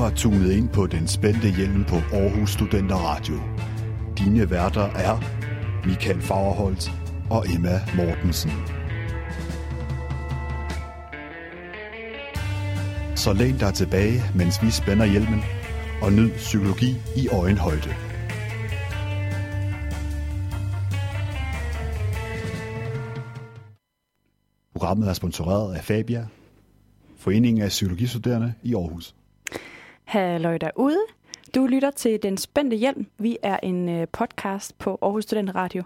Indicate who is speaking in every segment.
Speaker 1: har tunet ind på den spændte hjelm på Aarhus Studenter Radio. Dine værter er Michael Fagerholt og Emma Mortensen. Så læn dig tilbage, mens vi spænder hjelmen, og nyd psykologi i øjenhøjde. Programmet er sponsoreret af Fabia, Foreningen af Psykologistuderende i Aarhus.
Speaker 2: Halløj derude. Du lytter til Den Spændte Hjelm. Vi er en øh, podcast på Aarhus Student Radio.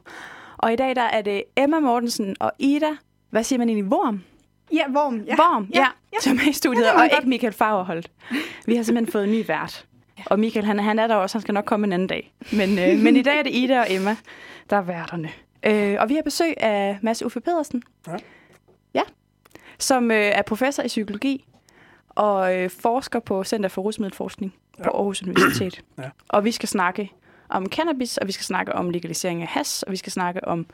Speaker 2: Og i dag der er det Emma Mortensen og Ida. Hvad siger man egentlig? Worm?
Speaker 3: Ja, Worm. Ja.
Speaker 2: Worm, ja.
Speaker 3: Ja,
Speaker 2: ja. Som er i studiet,
Speaker 3: Ja,
Speaker 2: og ikke. Michael Fagerholt. Vi har simpelthen fået en ny vært. Og Michael, han, han er der også. Han skal nok komme en anden dag. Men, øh, men i dag er det Ida og Emma, der er værterne. Øh, og vi har besøg af Mads Uffe Pedersen.
Speaker 4: Ja.
Speaker 2: Ja. Som øh, er professor i psykologi og øh, forsker på Center for Rusmiddelforskning på Aarhus Universitet.
Speaker 4: Ja.
Speaker 2: Og vi skal snakke om cannabis, og vi skal snakke om legalisering af has, og vi skal snakke om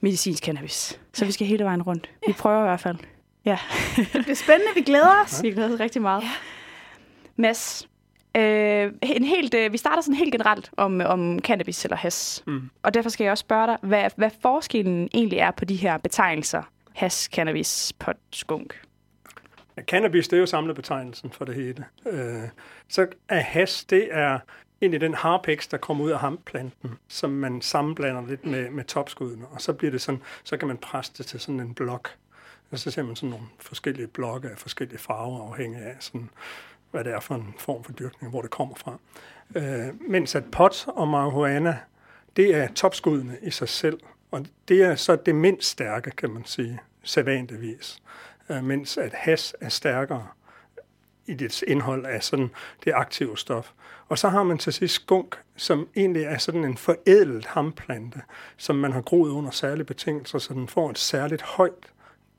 Speaker 2: medicinsk cannabis. Så vi skal hele vejen rundt. Vi prøver i hvert fald. Ja,
Speaker 3: Det er spændende, vi glæder os.
Speaker 2: vi glæder os rigtig meget. Ja. Mads, øh, en helt, øh, vi starter sådan helt generelt om, om cannabis eller has.
Speaker 4: Mm.
Speaker 2: Og derfor skal jeg også spørge dig, hvad, hvad forskellen egentlig er på de her betegnelser. Has, cannabis, pot, skunk.
Speaker 4: Cannabis, det er jo samlebetegnelsen for det hele. Øh, så er hash, det er egentlig den harpex, der kommer ud af hamplanten, som man sammenblander lidt med, med topskuddene, og så bliver det sådan, så kan man presse det til sådan en blok. Og så ser man sådan nogle forskellige blokke af forskellige farver, afhængig af sådan, hvad det er for en form for dyrkning, hvor det kommer fra. Øh, mens at pot og marihuana, det er topskuddene i sig selv, og det er så det mindst stærke, kan man sige, sædvanligvis. Øh, mens at hash er stærkere i dets indhold af sådan det aktive stof. Og så har man til sidst skunk, som egentlig er sådan en forædlet hamplante, som man har groet under særlige betingelser, så den får et særligt højt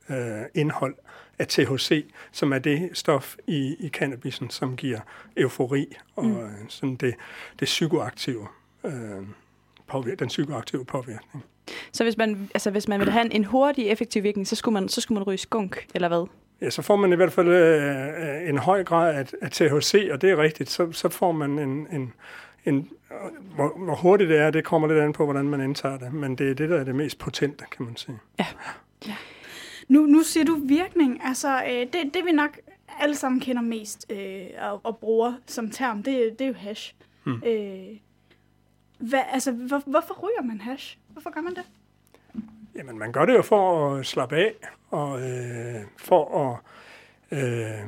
Speaker 4: øh, indhold af THC, som er det stof i, i cannabisen, som giver eufori og mm. sådan det, det psykoaktive, øh, påvir- den psykoaktive påvirkning.
Speaker 2: Så hvis man, altså, hvis man vil have en, hurtig, effektiv virkning, så skulle, man, så skulle man ryge skunk, eller hvad?
Speaker 4: Ja, så får man i hvert fald øh, en høj grad af, af THC, og det er rigtigt. Så, så får man en... en, en hvor, hvor hurtigt det er, det kommer lidt an på, hvordan man indtager det. Men det er det, der er det mest potente, kan man sige.
Speaker 3: Nu, nu siger du virkning. Altså, øh, det, det vi nok alle sammen kender mest øh, og, og bruger som term, det, det er jo hash.
Speaker 4: Hmm.
Speaker 3: Øh, hvad, altså, hvor, hvorfor ryger man hash? Hvorfor gør man det?
Speaker 4: Jamen, man gør det jo for at slappe af, og øh, for at... Øh,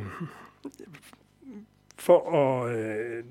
Speaker 4: for at... Øh,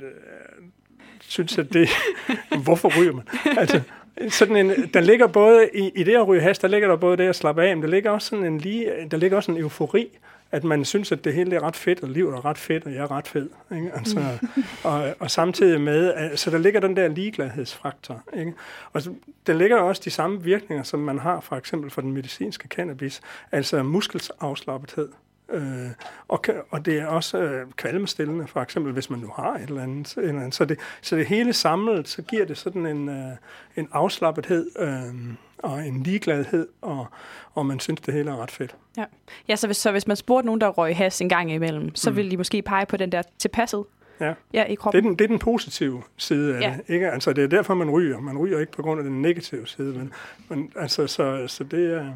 Speaker 4: synes, at det... hvorfor ryger man? Altså, sådan en, der ligger både i, i det at ryge hash, der ligger der både det at slappe af, men der ligger også sådan en lige, der ligger også en eufori, at man synes, at det hele er ret fedt, og livet er ret fedt, og jeg er ret fed. Ikke? Altså, og, og samtidig med, at- så der ligger den der ligegladhedsfaktor. Ikke? Og der ligger også de samme virkninger, som man har for eksempel for den medicinske cannabis, altså muskelafslappethed. Øh, og, kan- og det er også øh, kvalmestillende, for eksempel hvis man nu har et eller andet. Et eller andet. Så, det, så det hele samlet, så giver det sådan en, øh, en afslappethed øh, og en ligegladhed, og, og man synes, det hele er ret fedt.
Speaker 2: Ja, ja så, hvis, så hvis man spurgte nogen, der røg has en gang imellem, så mm. ville de måske pege på den der tilpasset
Speaker 4: Ja.
Speaker 2: ja, i
Speaker 4: Det er,
Speaker 2: kroppen.
Speaker 4: den, det er den positive side af
Speaker 2: Ja.
Speaker 4: ja. det. Ikke? Altså, det er derfor, man ryger. Man ryger ikke på grund af den negative side. Men, men altså, så, så det er,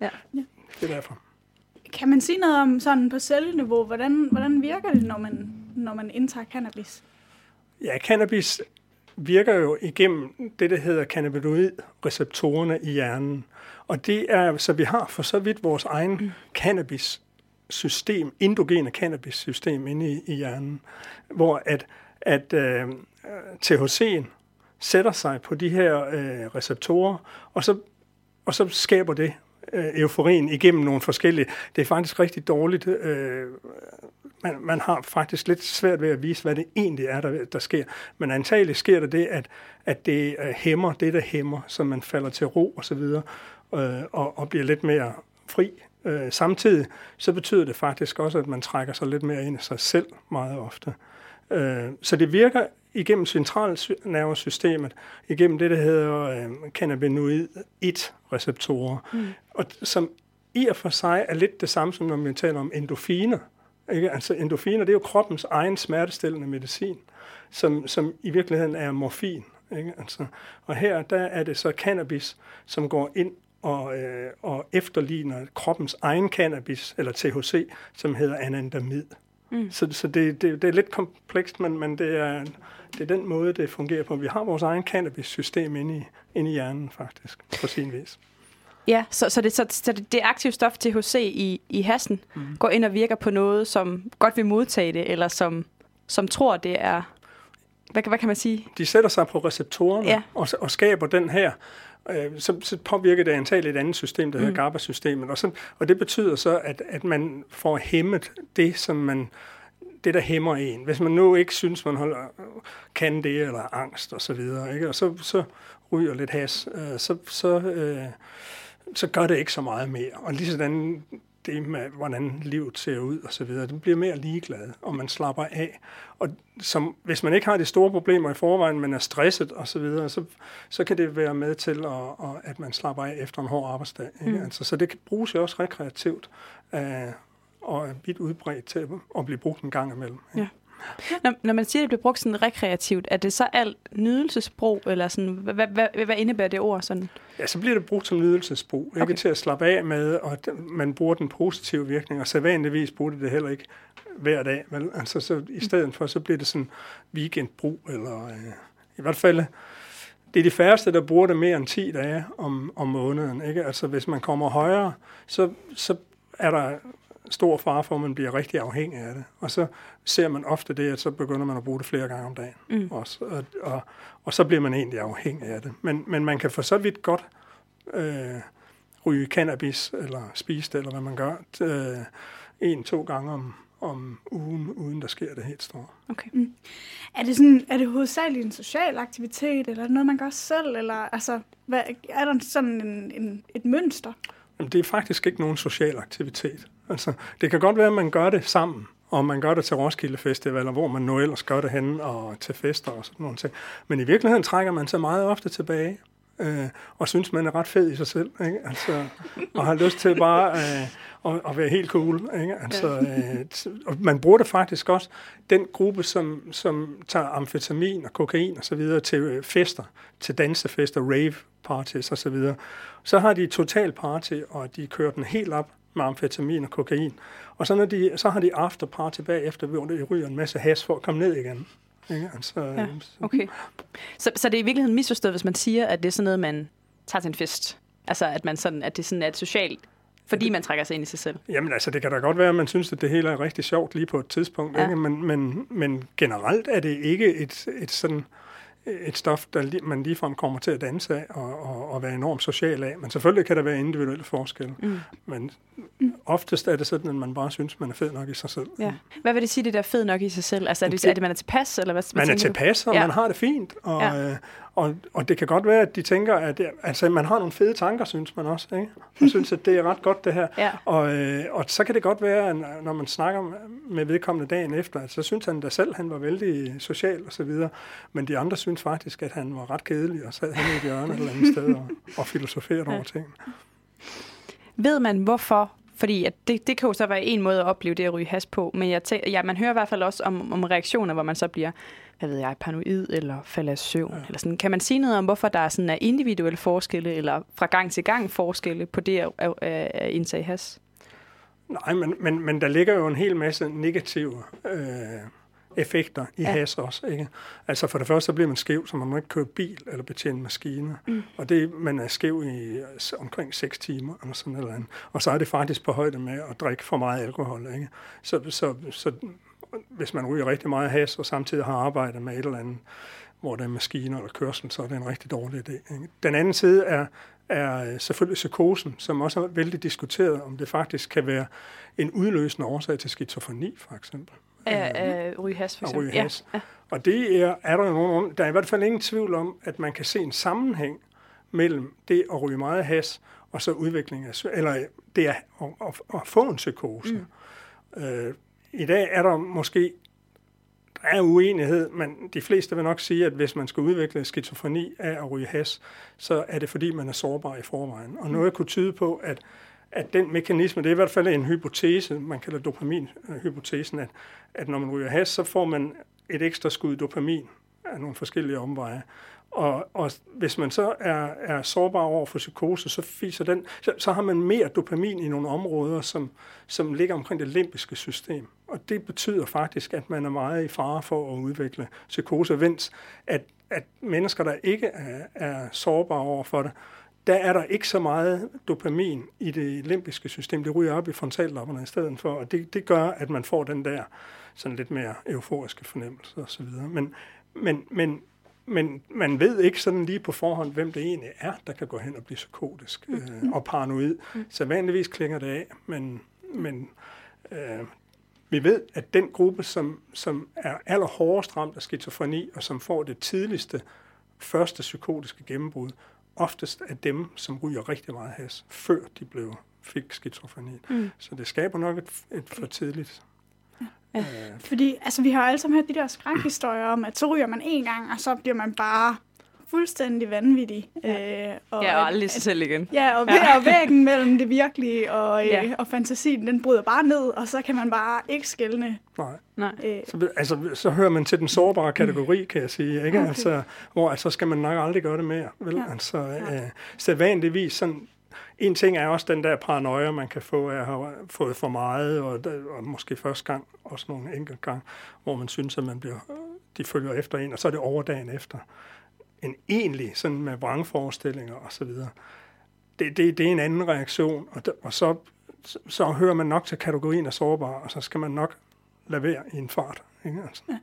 Speaker 2: Ja.
Speaker 4: det er derfor.
Speaker 3: Kan man sige noget om sådan på celleniveau? Hvordan, hvordan virker det, når man, når man indtager cannabis?
Speaker 4: Ja, cannabis virker jo igennem det, der hedder cannabinoid-receptorerne i hjernen. Og det er, så vi har for så vidt vores egen cannabis-system, endogene cannabis-system inde i, i hjernen, hvor at, at øh, THC'en sætter sig på de her øh, receptorer, og så, og så skaber det øh, euforien igennem nogle forskellige. Det er faktisk rigtig dårligt. Øh, man, man har faktisk lidt svært ved at vise, hvad det egentlig er, der, der sker. Men antageligt sker der det, at, at det øh, hæmmer det, der hæmmer, så man falder til ro og så videre, øh, og, og bliver lidt mere fri. Øh, samtidig så betyder det faktisk også, at man trækker sig lidt mere ind i sig selv meget ofte. Øh, så det virker igennem centralnervesystemet, igennem det, der hedder øh, cannabinoid 1-receptorer, mm. og som i og for sig er lidt det samme, som når vi taler om endorfiner. Ikke? Altså endorfiner, det er jo kroppens egen smertestillende medicin, som, som i virkeligheden er morfin. Ikke? Altså, og her der er det så cannabis, som går ind og, øh, og efterligner kroppens egen cannabis, eller THC, som hedder anandamid. Mm. Så, så det, det, det er lidt komplekst, men, men det, er, det er den måde, det fungerer på. Vi har vores egen cannabis-system inde i, inde i hjernen, faktisk, på sin vis.
Speaker 2: Ja, så, så, det, så, så det, det aktive stof THC i, i hassen mm. går ind og virker på noget, som godt vil modtage det, eller som, som tror, det er... Hvad, hvad kan man sige?
Speaker 4: De sætter sig på receptorerne ja. og, og skaber den her øh, så, så påvirker det antageligt et andet system, der hedder mm. GABA-systemet. Og, så, og det betyder så, at, at man får hæmmet det, som man det, der hæmmer en. Hvis man nu ikke synes, man holder, kan det, eller angst og så videre, ikke? og så, så ryger lidt has, øh, så, så, øh, så gør det ikke så meget mere. Og lige sådan det med, hvordan livet ser ud og så videre. Det bliver mere ligeglad, og man slapper af. Og som, hvis man ikke har de store problemer i forvejen, men er stresset og så videre, så, så kan det være med til, at, at man slapper af efter en hård arbejdsdag. Ikke? Mm. Altså, så det kan bruges jo også rekreativt, øh, og er vidt udbredt til at blive brugt en gang imellem. Ikke? Ja.
Speaker 2: Når, når man siger, at det bliver brugt sådan rekreativt, er det så alt nydelsesbrug, eller sådan, hvad, hvad, hvad, indebærer det ord? Sådan?
Speaker 4: Ja, så bliver det brugt som nydelsesbrug, okay. ikke til at slappe af med, og man bruger den positive virkning, og sædvanligvis bruger det det heller ikke hver dag. Vel? Altså, så i stedet for, så bliver det sådan weekendbrug, eller øh, i hvert fald, det er de færreste, der bruger det mere end 10 dage om, om måneden. Ikke? Altså, hvis man kommer højere, så, så er der stor far for, at man bliver rigtig afhængig af det. Og så ser man ofte det, at så begynder man at bruge det flere gange om dagen. Mm. Også, og, og, og så bliver man egentlig afhængig af det. Men, men man kan for så vidt godt øh, ryge cannabis, eller spise det, eller hvad man gør, øh, en-to gange om, om ugen, uden der sker det helt store.
Speaker 3: Okay. Mm. Er, det sådan, er det hovedsageligt en social aktivitet, eller er det noget, man gør selv? Eller, altså, hvad, er der sådan en, en, et mønster?
Speaker 4: Jamen, det er faktisk ikke nogen social aktivitet. Altså, det kan godt være, at man gør det sammen, og man gør det til Roskilde Festival, hvor man nu ellers gør det hen og til fester og sådan noget. Men i virkeligheden trækker man sig meget ofte tilbage, øh, og synes, man er ret fed i sig selv, ikke? Altså, og har lyst til bare øh, at, at være helt cool. Ikke? Altså, øh, og man bruger det faktisk også, den gruppe, som, som tager amfetamin og kokain og så videre til øh, fester, til dansefester, rave parties og så videre. Så har de total party, og de kører den helt op med amfetamin og kokain. Og så, når de, så har de afterparty bagefter, hvor de ryger en masse has for at komme ned igen. Ikke? Altså, ja,
Speaker 2: okay. Så, så det er i virkeligheden misforstået, hvis man siger, at det er sådan noget, man tager til en fest? Altså, at, man sådan, at det sådan er et socialt fordi man trækker sig ind i sig selv.
Speaker 4: Jamen altså, det kan da godt være, at man synes, at det hele er rigtig sjovt lige på et tidspunkt. Ja. Ikke? Men, men, men generelt er det ikke et, et sådan et stof, der man ligefrem kommer til at danse af og, og, og være enormt social af. Men selvfølgelig kan der være individuelle forskelle. Mm. Men mm. oftest er det sådan, at man bare synes, man er fed nok i sig selv.
Speaker 2: Ja. Hvad vil det sige, det der fed nok i sig selv? Altså er det, er det man er tilpas? Eller hvad,
Speaker 4: man er tilpas, og ja. man har det fint. Og, ja. øh, og, og det kan godt være, at de tænker, at altså, man har nogle fede tanker, synes man også. Ikke? Man synes, at det er ret godt, det her. Ja. Og, øh, og så kan det godt være, at når man snakker med vedkommende dagen efter, at så synes han da selv, at han var vældig social og så videre. Men de andre synes faktisk, at han var ret kedelig og sad henne i et hjørne et eller andet sted og, og filosoferede ja. over ting.
Speaker 2: Ved man, hvorfor fordi at det, det kan jo så være en måde at opleve det at ryge has på, men jeg tæ- ja, man hører i hvert fald også om, om reaktioner, hvor man så bliver, hvad ved jeg, paranoid eller falder i søvn. Ja. Eller sådan. Kan man sige noget om, hvorfor der er sådan er individuelle forskelle, eller fra gang til gang forskelle på det at, at, indtage has?
Speaker 4: Nej, men, men, men der ligger jo en hel masse negative øh, effekter i ja. has også. Ikke? Altså for det første, så bliver man skæv, så man må ikke køre bil eller betjene maskiner. Mm. Og det, man er skæv i omkring 6 timer eller sådan noget andet. Og så er det faktisk på højde med at drikke for meget alkohol. Ikke? Så, så, så hvis man ryger rigtig meget has og samtidig har arbejdet med et eller andet, hvor der er maskiner eller kørsel, så er det en rigtig dårlig idé. Ikke? Den anden side er, er selvfølgelig psykosen, som også er vældig diskuteret, om det faktisk kan være en udløsende årsag til skizofreni, for eksempel.
Speaker 2: Af ryge has, for
Speaker 4: eksempel. Ja. ja. Og det er, er der, nogen, der er i hvert fald ingen tvivl om, at man kan se en sammenhæng mellem det at ryge meget has og så udvikling af, eller det er at, at, at få en psykose. Mm. Øh, i dag er der måske der er uenighed, men de fleste vil nok sige, at hvis man skal udvikle skizofreni af at ryge has, så er det fordi, man er sårbar i forvejen. Og noget kunne tyde på, at at den mekanisme, det er i hvert fald en hypotese, man kalder dopaminhypotesen, at, at når man ryger has, så får man et ekstra skud dopamin af nogle forskellige omveje. Og, og hvis man så er, er sårbar over for psykose, så, fiser den, så, så har man mere dopamin i nogle områder, som, som ligger omkring det limbiske system. Og det betyder faktisk, at man er meget i fare for at udvikle psykose, vens at, at mennesker, der ikke er, er sårbare over for det, der er der ikke så meget dopamin i det limbiske system. Det ryger op i frontallapperne i stedet for, og det, det gør, at man får den der sådan lidt mere euforiske fornemmelse osv. Men, men, men, men man ved ikke sådan lige på forhånd, hvem det egentlig er, der kan gå hen og blive psykotisk øh, og paranoid. Mm. Så vanligvis klinger det af, men, men øh, vi ved, at den gruppe, som, som er allerhårdest ramt af skizofreni, og som får det tidligste første psykotiske gennembrud, oftest er dem, som ryger rigtig meget has, før de blev fik skizofreni. Mm. Så det skaber nok et, et for tidligt
Speaker 3: Ja. Øh. Fordi altså, vi har alle sammen hørt de der skrækhistorier om, at så ryger man en gang, og så bliver man bare fuldstændig vanvittig.
Speaker 2: Ja, øh, og, ja, og aldrig sig selv igen.
Speaker 3: Ja, og, ja. og væggen mellem det virkelige og, øh, ja. og fantasien, den bryder bare ned, og så kan man bare ikke skælne.
Speaker 4: Nej. Nej. Øh. Så, altså, så hører man til den sårbare kategori, kan jeg sige, ikke? Okay. Altså, hvor altså, skal man nok aldrig gøre det mere. Vel? Ja. Altså, ja. øh, sædvanligvis sådan en ting er også den der paranoia, man kan få af at have fået for meget, og, og måske første gang, også nogle enkelte gang, hvor man synes, at man bliver, de følger efter en, og så er det overdagen efter. En egentlig, sådan med vrangforestillinger og så videre. Det, det, det er en anden reaktion, og, der, og så, så hører man nok til kategorien af sårbar, og så skal man nok lade være i en fart. Ikke? Altså. Ja.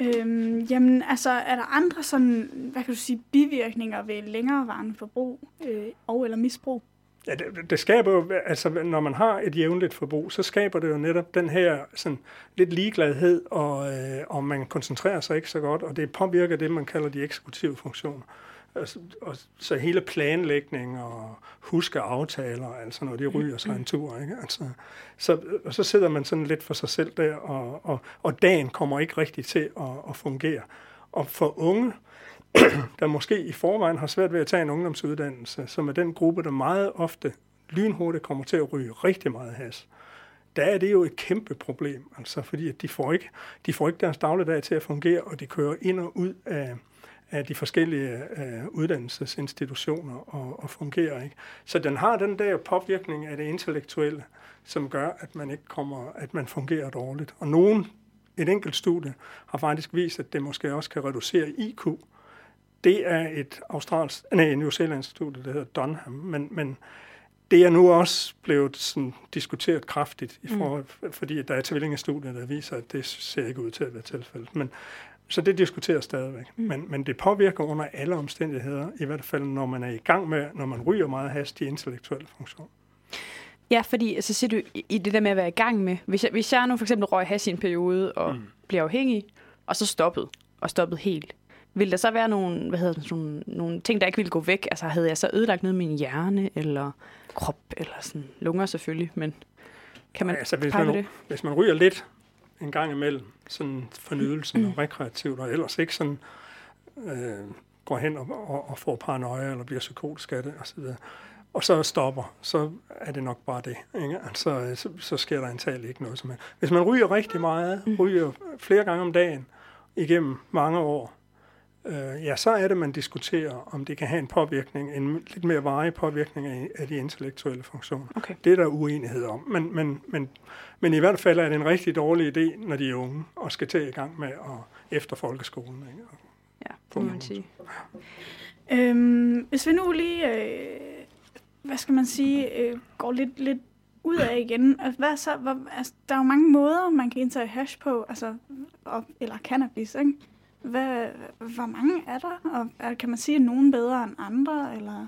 Speaker 3: Øhm, jamen, altså, er der andre sådan, hvad kan du sige, bivirkninger ved længerevarende forbrug øh, og eller misbrug?
Speaker 4: Ja, det, det skaber jo, altså når man har et jævnligt forbrug, så skaber det jo netop den her sådan lidt ligegladhed, og, øh, og man koncentrerer sig ikke så godt, og det påvirker det, man kalder de eksekutive funktioner. Og, så hele planlægning og huske aftaler, altså når de ryger sig en tur, ikke? Altså, så, og så sidder man sådan lidt for sig selv der, og, og, og dagen kommer ikke rigtig til at, at fungere. Og for unge, der måske i forvejen har svært ved at tage en ungdomsuddannelse, som er den gruppe, der meget ofte lynhurtigt kommer til at ryge rigtig meget has, der er det jo et kæmpe problem, altså fordi at de får ikke, de får ikke deres dagligdag til at fungere, og de kører ind og ud af, af de forskellige øh, uddannelsesinstitutioner og, og fungerer ikke. Så den har den der påvirkning af det intellektuelle, som gør, at man ikke kommer, at man fungerer dårligt. Og nogen, et enkelt studie, har faktisk vist, at det måske også kan reducere IQ. Det er et australsk, nej, en New Zealand studie, der hedder Dunham, men, men det er nu også blevet sådan, diskuteret kraftigt, i mm. forhold, mm. fordi der er tvillingestudier, der viser, at det ser ikke ud til at være tilfældet. Men, så det diskuteres stadigvæk. Mm. Men, men det påvirker under alle omstændigheder, i hvert fald når man er i gang med, når man ryger meget has, de intellektuelle funktioner.
Speaker 2: Ja, fordi så siger du i det der med at være i gang med, hvis jeg, hvis jeg nu for eksempel røg has i en periode og mm. bliver afhængig, og så stoppet, og stoppet helt, vil der så være nogle, hvad hedder det, nogle, nogle ting, der ikke ville gå væk? Altså havde jeg så ødelagt noget med min hjerne, eller krop, eller sådan lunger selvfølgelig, men kan man
Speaker 4: altså, hvis man, det? Hvis man ryger lidt, en gang imellem, sådan fornyelsen mm. og rekreativt, og ellers ikke sådan øh, går hen og, og, og får paranoia, eller bliver psykotisk af det, og så videre. Og så stopper, så er det nok bare det. Ikke? Altså, så, så sker der antagelig ikke noget som helst. Hvis man ryger rigtig meget, mm. ryger flere gange om dagen igennem mange år, øh, ja, så er det, man diskuterer, om det kan have en påvirkning, en lidt mere varig påvirkning af, af de intellektuelle funktioner. Okay. Det er der uenighed om. Men, men, men, men i hvert fald er det en rigtig dårlig idé, når de er unge, og skal til i gang med at efter folkeskolen. Ikke? Og
Speaker 2: ja, det må man sige.
Speaker 3: Øhm, hvis vi nu lige, øh, hvad skal man sige, øh, går lidt, lidt ud af igen. Altså, hvad så, hvad, altså, der er jo mange måder, man kan indtage hash på, altså, og, eller cannabis, ikke? Hvad, hvor mange er der? Og er, kan man sige, at nogen bedre end andre? Eller?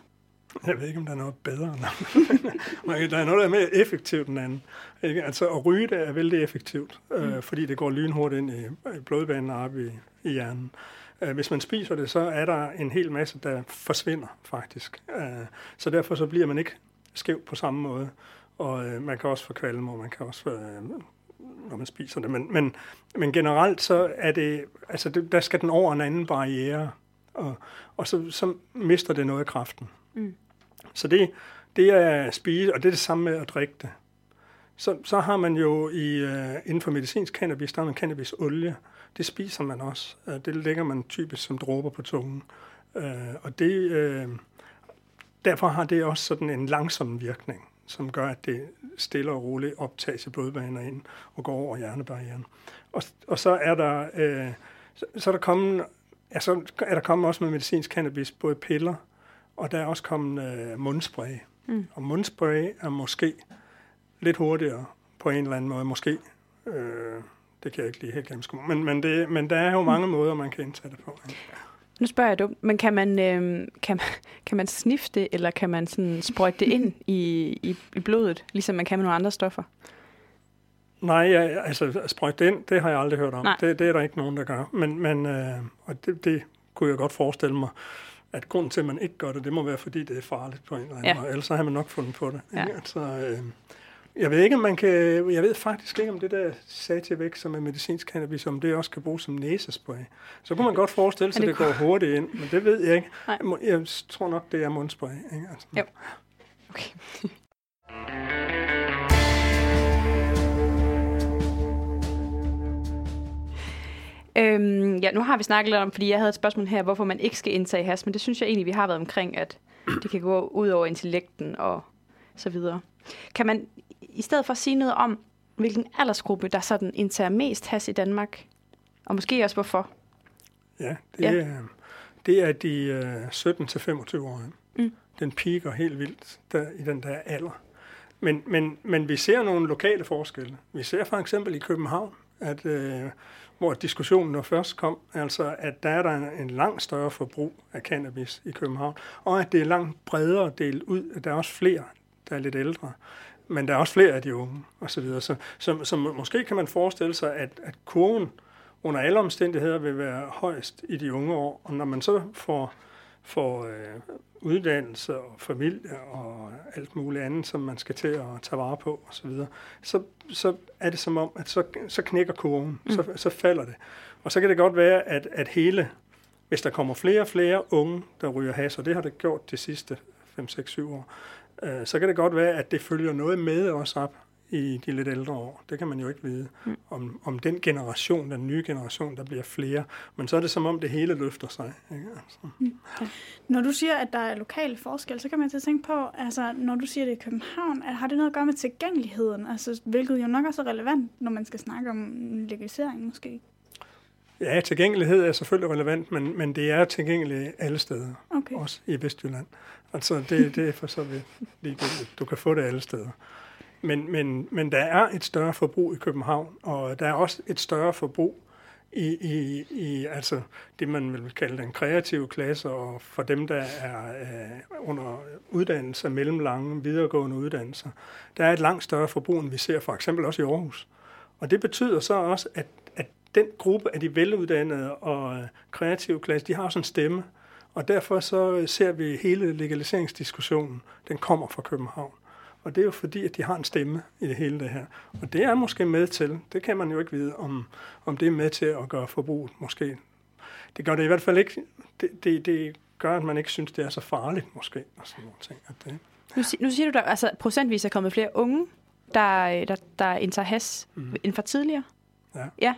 Speaker 4: Jeg ved ikke, om der er noget bedre end andre. der er noget, der er mere effektivt end. Ikke? Altså, at ryge det er vældig effektivt, øh, mm. fordi det går lynhurtigt ind i, i blodbanen og op i, i hjernen. Øh, hvis man spiser det, så er der en hel masse, der forsvinder faktisk. Øh, så derfor så bliver man ikke skæv på samme måde. Og øh, man kan også få kvalme, og man kan også få når man spiser det. Men, men, men generelt så er det, altså det, der skal den over en anden barriere, og, og så, så mister det noget af kraften. Mm. Så det, det er spise, og det er det samme med at drikke det. Så, så har man jo i, uh, inden for medicinsk cannabis, der har man cannabisolie. Det spiser man også. Uh, det lægger man typisk som dråber på tungen. Uh, og det, uh, derfor har det også sådan en langsom virkning, som gør, at det stille og roligt optages i blodbaner ind og går over hjernebarrieren. Og, og så er der, uh, så, så er der kommet, ja, så er der kommet også med medicinsk cannabis, både piller, og der er også kommet uh, mundspray. Mm. Og mundspray er måske lidt hurtigere på en eller anden måde, måske. Øh, det kan jeg ikke lige helt gennemskue. Men, men, det, men der er jo mange måder, man kan indtage det på. Ikke?
Speaker 2: Nu spørger jeg dumt, men kan man, øh, kan, kan man snifte det, eller kan man sådan sprøjte det ind i, i, i blodet, ligesom man kan med nogle andre stoffer?
Speaker 4: Nej, jeg, altså sprøjte det ind, det har jeg aldrig hørt om. Det, det er der ikke nogen, der gør. Men, men øh, og det, det kunne jeg godt forestille mig at grunden til, at man ikke gør det, det må være, fordi det er farligt på en eller anden ja. måde. Ellers har man nok fundet på det. Ja. Altså, øh, jeg ved ikke, om man kan... Jeg ved faktisk ikke, om det der Sativex, som er medicinsk cannabis, om det også kan bruges som næsespray. Så kunne man godt forestille sig, at det, det går hurtigt ind, men det ved jeg ikke. Nej. Jeg tror nok, det er mundspray. Ikke? Altså.
Speaker 2: Jo. Okay. Øhm, ja, nu har vi snakket lidt om, fordi jeg havde et spørgsmål her, hvorfor man ikke skal indtage has, men det synes jeg egentlig, vi har været omkring, at det kan gå ud over intellekten og så videre. Kan man i stedet for sige noget om, hvilken aldersgruppe, der sådan indtager mest has i Danmark? Og måske også hvorfor?
Speaker 4: Ja, det, ja. Er, det er de uh, 17-25 år. Mm. Den piker helt vildt der, i den der alder. Men, men, men vi ser nogle lokale forskelle. Vi ser for eksempel i København, at uh, hvor diskussionen når først kom, altså at der er der en, en langt større forbrug af cannabis i København, og at det er langt bredere delt ud, at der er også flere, der er lidt ældre, men der er også flere af de unge, og så videre. Så, så, så måske kan man forestille sig, at, at kurven under alle omstændigheder vil være højst i de unge år, og når man så får, får øh, uddannelse og familie og alt muligt andet, som man skal til at tage vare på osv., så, så, så er det som om, at så, så knækker kurven, mm. så, så falder det. Og så kan det godt være, at, at hele, hvis der kommer flere og flere unge, der ryger has, og det har det gjort de sidste 5-6-7 år, øh, så kan det godt være, at det følger noget med os op i de lidt ældre år. Det kan man jo ikke vide. Mm. Om, om den generation, den nye generation, der bliver flere. Men så er det som om, det hele løfter sig. Ikke? Altså. Mm.
Speaker 3: Ja. Når du siger, at der er lokale forskel, så kan man til at tænke på, altså, når du siger det i København, har det noget at gøre med tilgængeligheden? Altså, hvilket jo nok også er relevant, når man skal snakke om legalisering måske.
Speaker 4: Ja, tilgængelighed er selvfølgelig relevant, men, men det er tilgængeligt alle steder. Okay. Også i Vestjylland. Altså, det, det er for så vidt ligegyldigt. Du kan få det alle steder. Men, men, men der er et større forbrug i København, og der er også et større forbrug i, i, i altså det, man vil kalde den kreative klasse, og for dem, der er øh, under uddannelse, mellemlange, videregående uddannelser. Der er et langt større forbrug, end vi ser for eksempel også i Aarhus. Og det betyder så også, at, at den gruppe af de veluddannede og øh, kreative klasse, de har også en stemme. Og derfor så ser vi hele legaliseringsdiskussionen, den kommer fra København. Og det er jo fordi, at de har en stemme i det hele det her. Og det er måske med til, det kan man jo ikke vide, om, om det er med til at gøre forbruget måske. Det gør det i hvert fald ikke, det, det, det gør, at man ikke synes, det er så farligt måske. Og sådan nogle ting. At det.
Speaker 2: Nu, nu siger du, at altså, procentvis er kommet flere unge, der, der, der indtager has mm. end for tidligere. Ja. ja.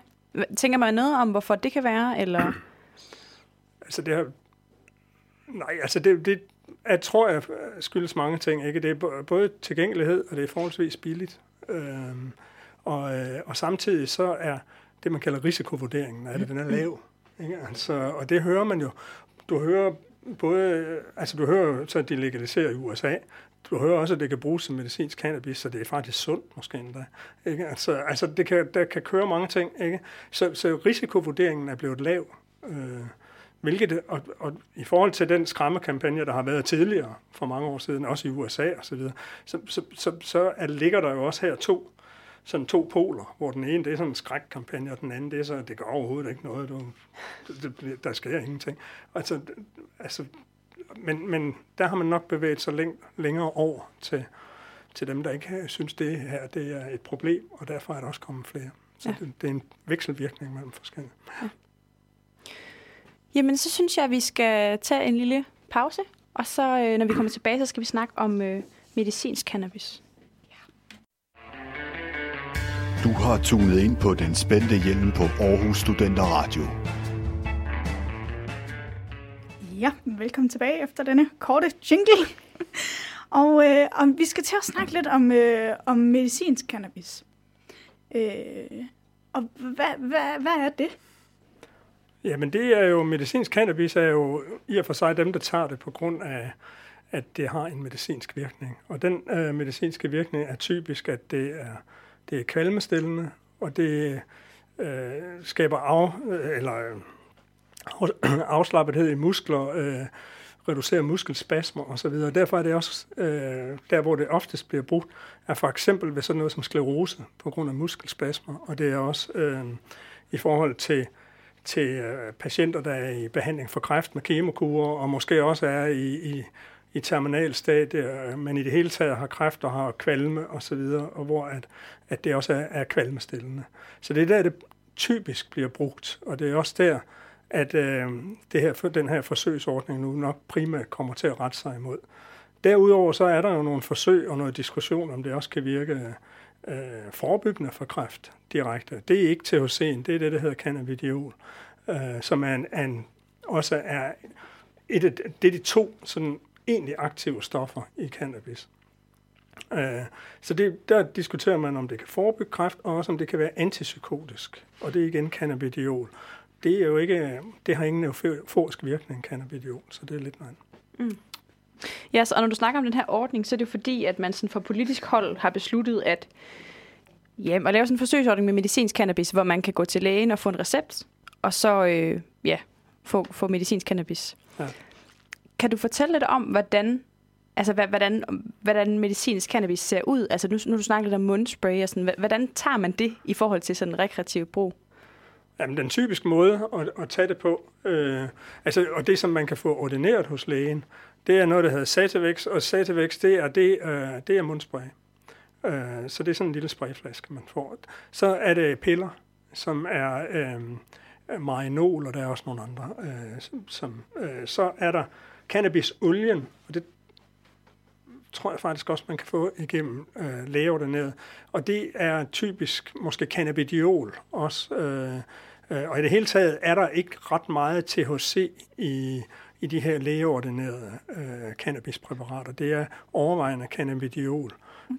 Speaker 2: Tænker man noget om, hvorfor det kan være? Eller?
Speaker 4: altså det har, nej, altså det, det, jeg tror, jeg skyldes mange ting. Ikke? Det er både tilgængelighed, og det er forholdsvis billigt. Øhm, og, øh, og samtidig så er det, man kalder risikovurderingen at den er lav. Ikke? Altså, og det hører man jo. Du hører både, altså du hører så, at de legaliserer i USA. Du hører også, at det kan bruges som medicinsk cannabis, så det er faktisk sundt måske endda. Ikke? Altså, altså det kan, der kan køre mange ting. Ikke? Så, så risikovurderingen er blevet lav. Øh, Hvilket, og, og i forhold til den skræmmekampagne, der har været tidligere for mange år siden, også i USA og så videre, så, så, så, så er, ligger der jo også her to, sådan to poler, hvor den ene det er sådan en skrækkampagne, og den anden det er så, at det gør overhovedet ikke noget, du, det, der sker ingenting. Altså, altså, men, men der har man nok bevæget sig læng, længere over til, til dem, der ikke synes, det her det er et problem, og derfor er der også kommet flere. Så ja. det, det er en vekselvirkning mellem forskellige. Ja.
Speaker 2: Jamen, så synes jeg, at vi skal tage en lille pause, Og så, øh, når vi kommer tilbage, så skal vi snakke om øh, medicinsk cannabis.
Speaker 1: Du har tunet ind på den spændte hjelm på Aarhus Studenter Radio.
Speaker 3: Ja, velkommen tilbage efter denne korte jingle. og, øh, og vi skal til at snakke lidt om, øh, om medicinsk cannabis. Øh, og hvad, hvad, hvad er det?
Speaker 4: Jamen det er jo, medicinsk cannabis er jo i og for sig dem, der tager det på grund af, at det har en medicinsk virkning. Og den øh, medicinske virkning er typisk, at det er, det er kvalmestillende, og det øh, skaber af, øh, eller, øh, afslappethed i muskler, øh, reducerer muskelspasmer osv. Derfor er det også, øh, der hvor det oftest bliver brugt, er for eksempel ved sådan noget som sklerose på grund af muskelspasmer, og det er også øh, i forhold til til øh, patienter, der er i behandling for kræft med kemokurer, og måske også er i, i, i terminal stadie, øh, men i det hele taget har kræft og har kvalme osv., og, så videre, og hvor at, at det også er, er kvalmestillende. Så det er der, det typisk bliver brugt, og det er også der, at øh, det her, den her forsøgsordning nu nok primært kommer til at rette sig imod. Derudover så er der jo nogle forsøg og noget diskussion, om det også kan virke øh, forebyggende for kræft direkte. Det er ikke THC'en, det er det, der hedder cannabidiol, øh, som er en, en, også er et, et, det er de to sådan egentlig aktive stoffer i cannabis. Øh, så det, der diskuterer man, om det kan forebygge kræft, og også om det kan være antipsykotisk. Og det er igen cannabidiol. Det er jo ikke, det har ingen euforisk virkning, cannabidiol, så det er lidt noget
Speaker 2: Mm. Ja, så, og når du snakker om den her ordning, så er det jo fordi, at man sådan fra politisk hold har besluttet, at ja, at lave sådan en forsøgsordning med medicinsk cannabis, hvor man kan gå til lægen og få en recept, og så øh, ja, få, få medicinsk cannabis. Ja. Kan du fortælle lidt om, hvordan altså, hvordan, hvordan medicinsk cannabis ser ud? Altså, nu, nu du snakker lidt om mundspray og sådan. Hvordan tager man det i forhold til sådan rekreativ brug?
Speaker 4: Jamen, den typiske måde at, at tage det på, øh, altså, og det, som man kan få ordineret hos lægen, det er noget, der hedder Sativex, og Sativex, det er, det, øh, det er mundspray. Øh, så det er sådan en lille sprayflaske, man får. Så er det piller, som er øh, marinol, og der er også nogle andre. Øh, som, øh, så er der cannabisolien, og det tror jeg faktisk også, man kan få igennem øh, lægeordineret. Og det er typisk måske cannabidiol også. Øh, øh, og i det hele taget er der ikke ret meget THC i, i de her lægeordinerede øh, cannabispræparater. Det er overvejende cannabidiol.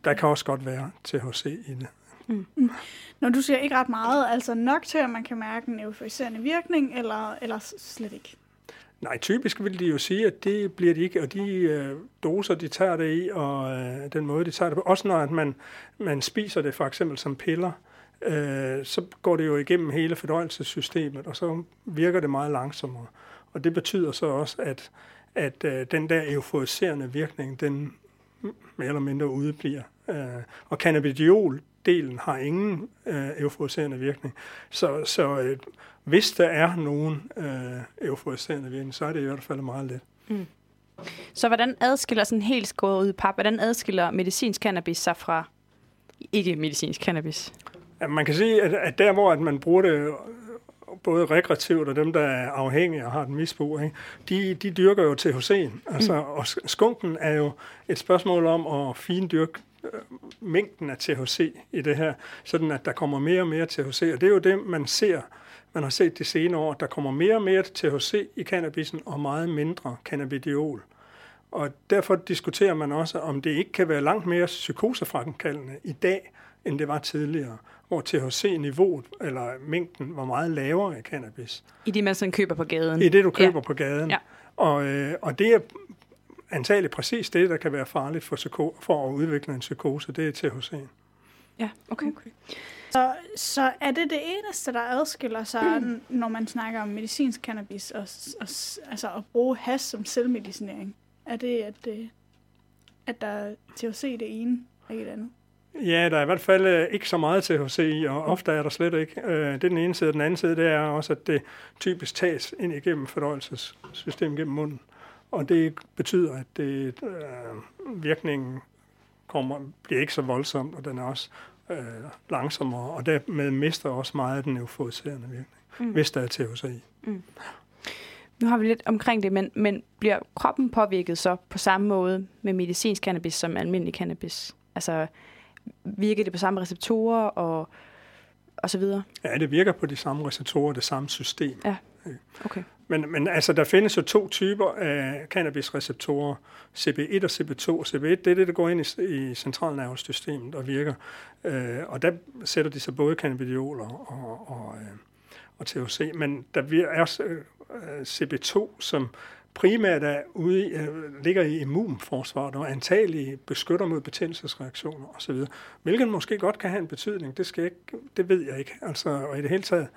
Speaker 4: Der kan også godt være THC i det. Mm.
Speaker 3: Mm. Når du siger ikke ret meget, altså nok til, at man kan mærke en euforiserende virkning, eller, eller slet ikke?
Speaker 4: Nej, typisk vil de jo sige, at det bliver de ikke, og de øh, doser, de tager det i, og øh, den måde, de tager det på. Også når at man, man spiser det for eksempel som piller, øh, så går det jo igennem hele fordøjelsessystemet, og så virker det meget langsommere. Og det betyder så også, at, at øh, den der euforiserende virkning, den mere eller mindre udebliver. Øh, og cannabidiol cannabidiol-delen har ingen øh, euforiserende virkning. Så, så øh, hvis der er nogen øh, euforiserende virkning, så er det i hvert fald meget let. Mm.
Speaker 2: Så hvordan adskiller sådan helt skåret ud pap, hvordan adskiller medicinsk cannabis sig fra ikke-medicinsk cannabis?
Speaker 4: Ja, man kan sige, at, at der hvor at man bruger det både rekreativt og dem, der er afhængige og har et misbrug, ikke? De, de dyrker jo THC'en. Altså, mm. Og skunken er jo et spørgsmål om at findyrke øh, mængden af THC i det her, sådan at der kommer mere og mere THC. Og det er jo det, man ser, man har set de senere år, der kommer mere og mere THC i cannabisen og meget mindre cannabidiol. Og derfor diskuterer man også, om det ikke kan være langt mere psykosefremkaldende i dag, end det var tidligere hvor THC-niveauet, eller mængden, var meget lavere i cannabis.
Speaker 2: I det, man sådan køber på gaden?
Speaker 4: I det, du køber ja. på gaden. Ja. Og, øh, og det er antageligt præcis det, der kan være farligt for, psyko- for at udvikle en psykose, det er THC.
Speaker 2: Ja, okay. okay.
Speaker 3: Så, så er det det eneste, der adskiller sig, mm. når man snakker om medicinsk cannabis, og, og, altså at bruge has som selvmedicinering? Er det, at, det, at der er THC det ene, og ikke det andet?
Speaker 4: Ja, der er i hvert fald øh, ikke så meget THC i, og ofte er der slet ikke. Øh, det er den ene side. Den anden side, det er også, at det typisk tages ind igennem fordøjelsessystemet gennem munden. Og det betyder, at det, øh, virkningen kommer, bliver ikke så voldsom, og den er også øh, langsommere, og dermed mister også meget af den euforiserende virkning, mm. hvis der er THC i. Mm.
Speaker 2: Nu har vi lidt omkring det, men, men bliver kroppen påvirket så på samme måde med medicinsk cannabis som almindelig cannabis? Altså, virker det på samme receptorer og, og så videre?
Speaker 4: Ja, det virker på de samme receptorer, det samme system.
Speaker 2: Ja, okay.
Speaker 4: Men, men altså, der findes jo to typer af cannabisreceptorer, CB1 og CB2. Og CB1, det er det, der går ind i, i centralnervesystemet og virker. Øh, og der sætter de så både cannabidiol og, og, og, øh, og THC. Men der er også øh, CB2, som primært er ude i, øh, ligger i immunforsvaret og antageligt beskytter mod betændelsesreaktioner osv. Hvilket måske godt kan have en betydning, det, skal jeg ikke, det ved jeg ikke. Altså, og i det hele taget